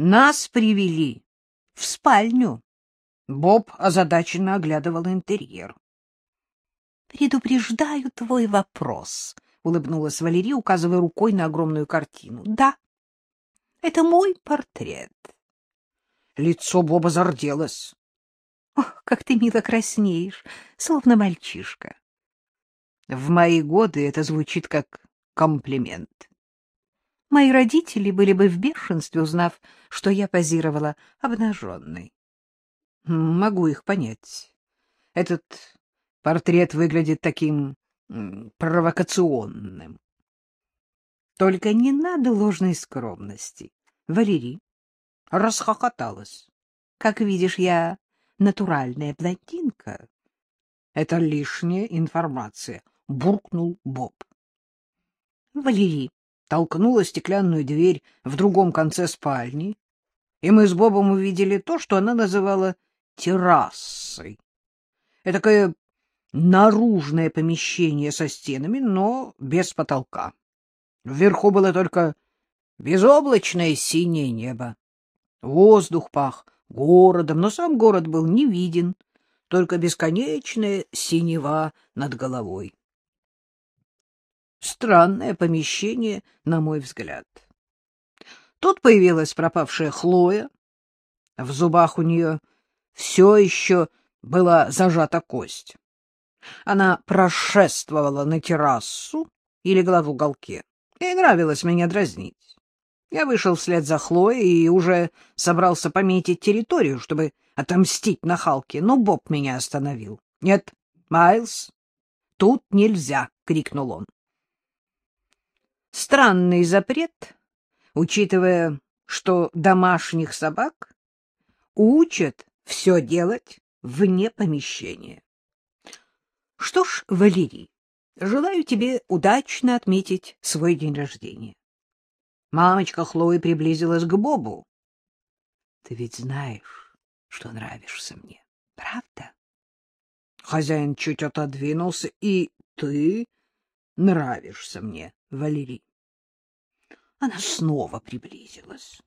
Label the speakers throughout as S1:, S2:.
S1: Нас привели в спальню. Боб озадаченно оглядывал интерьер. — Предупреждаю твой вопрос, — улыбнулась Валерия, указывая рукой на огромную картину. — Да, это мой портрет. Лицо Боба зарделось. — Ох, как ты мило краснеешь, словно мальчишка. В мои годы это звучит как комплимент. Мои родители были бы в бешенстве, узнав, что я позировала обнаженной. Могу их понять. Этот портрет выглядит таким провокационным. Только не надо ложной скромности. Валерий расхохоталась. Как видишь, я натуральная блондинка. Это лишняя информация, буркнул Боб. Валерий толкнула стеклянную дверь в другом конце спальни, и мы с Бобом увидели то, что она называла террасой. Этакое наружное помещение со стенами, но без потолка. Вверху было только безоблачное синее небо. Воздух пах городом, но сам город был не виден, только бесконечная синева над головой. Странное помещение, на мой взгляд. Тут появилась пропавшая Хлоя. В зубах у нее все еще была зажата кость. Она прошествовала на террасу и легла в уголке. Ей нравилось меня дразнить. Я вышел вслед за Хлоей и уже собрался пометить территорию, чтобы отомстить на Халке, но Боб меня остановил. — Нет, Майлз, тут нельзя! — крикнул он. Странный запрет, учитывая, что домашних собак учат все делать вне помещения. Что ж, Валерий, желаю тебе удачно отметить свой день рождения. Мамочка Хлои приблизилась к Бобу. Ты ведь знаешь, что нравишься мне, правда? Хозяин чуть отодвинулся, и ты нравишься мне, Валерий. Она снова приблизилась.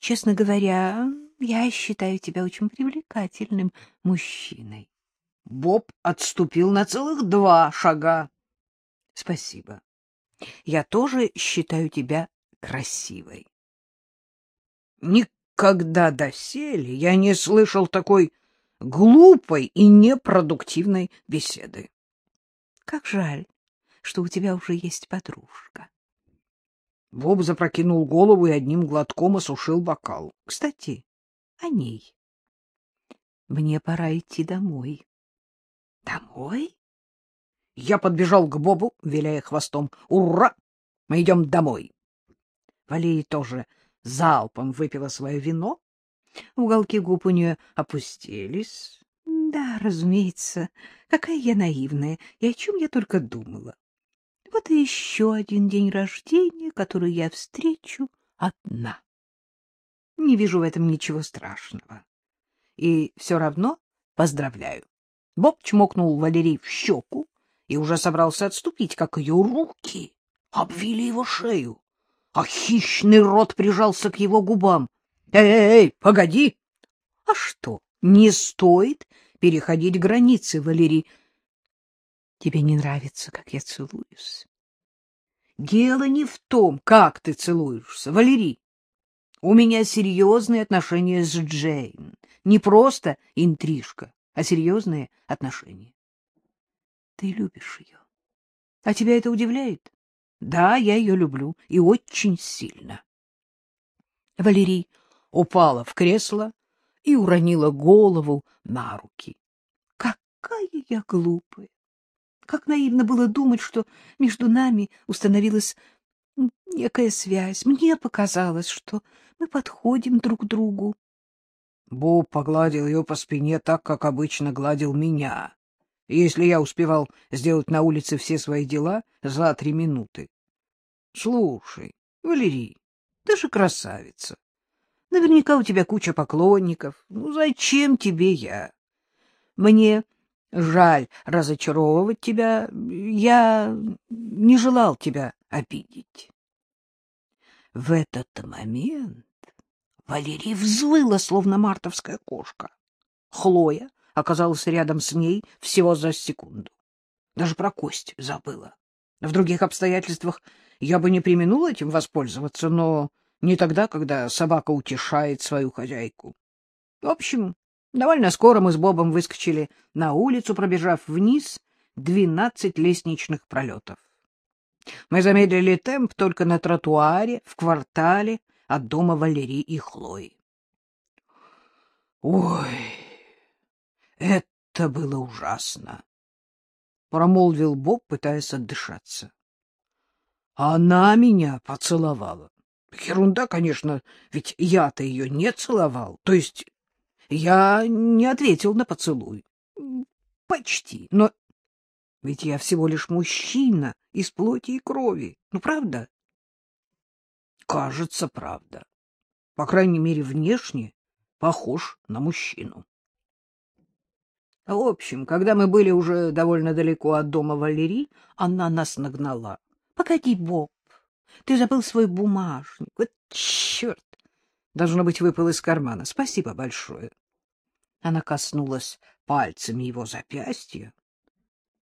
S1: Честно говоря, я считаю тебя очень привлекательным мужчиной. Боб отступил на целых два шага. — Спасибо. Я тоже считаю тебя красивой. Никогда доселе я не слышал такой глупой и непродуктивной беседы. Как жаль, что у тебя уже есть подружка. Боб запрокинул голову и одним глотком осушил бокал. — Кстати, о ней. Мне пора идти домой. — Домой? Я подбежал к Бобу, виляя хвостом. — Ура! Мы идем домой. Валерий тоже залпом выпила свое вино. Уголки губ у нее опустились. Да, разумеется, какая я наивная, и о чем я только думала. Вот и еще один день рождения, который я встречу одна. Не вижу в этом ничего страшного. И все равно поздравляю. Боб чмокнул Валерий в щеку и уже собрался отступить, как ее руки обвили его шею а хищный рот прижался к его губам. «Эй, эй, эй, погоди!» «А что, не стоит переходить границы, Валерий?» «Тебе не нравится, как я целуюсь?» «Дело не в том, как ты целуешься, Валерий. У меня серьезные отношения с Джейн. Не просто интрижка, а серьезные отношения. Ты любишь ее. А тебя это удивляет? Да, я ее люблю, и очень сильно. Валерий упала в кресло и уронила голову на руки. Какая я глупая! Как наивно было думать, что между нами установилась некая связь. Мне показалось, что мы подходим друг к другу. Боб погладил ее по спине так, как обычно гладил меня, если я успевал сделать на улице все свои дела за три минуты. Слушай, Валерий, ты же красавица. Наверняка у тебя куча поклонников. Ну, зачем тебе я? Мне жаль разочаровывать тебя. Я не желал тебя обидеть. В этот момент Валерия взвыла, словно мартовская кошка. Хлоя оказалась рядом с ней всего за секунду. Даже про кость забыла. В других обстоятельствах я бы не применул этим воспользоваться, но не тогда, когда собака утешает свою хозяйку. В общем, довольно скоро мы с Бобом выскочили на улицу, пробежав вниз двенадцать лестничных пролетов. Мы замедлили темп только на тротуаре, в квартале от дома Валерии и Хлои. Ой, это было ужасно, промолвил Боб, пытаясь отдышаться. Она меня поцеловала. Ерунда, конечно, ведь я-то ее не целовал. То есть я не ответил на поцелуй. Почти, но ведь я всего лишь мужчина из плоти и крови. Ну, правда? Кажется, правда. По крайней мере, внешне похож на мужчину. В общем, когда мы были уже довольно далеко от дома Валерии, она нас нагнала. — Погоди, Боб, ты забыл свой бумажник. Вот черт! Должно быть, выпал из кармана. Спасибо большое. Она коснулась пальцами его запястья.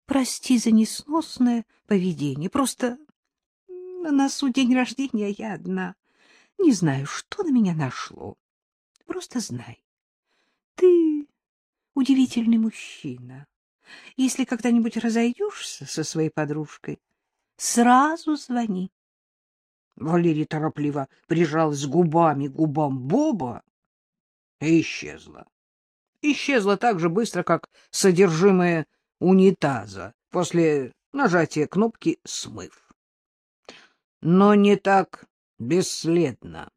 S1: Прости за несносное поведение. Просто на носу день рождения я одна. Не знаю, что на меня нашло. Просто знай, ты удивительный мужчина. Если когда-нибудь разойдешься со своей подружкой, сразу звони. Валерия торопливо прижалась губами к губам Боба и исчезла. Исчезла так же быстро, как содержимое унитаза после нажатия кнопки «Смыв». Но не так бесследно.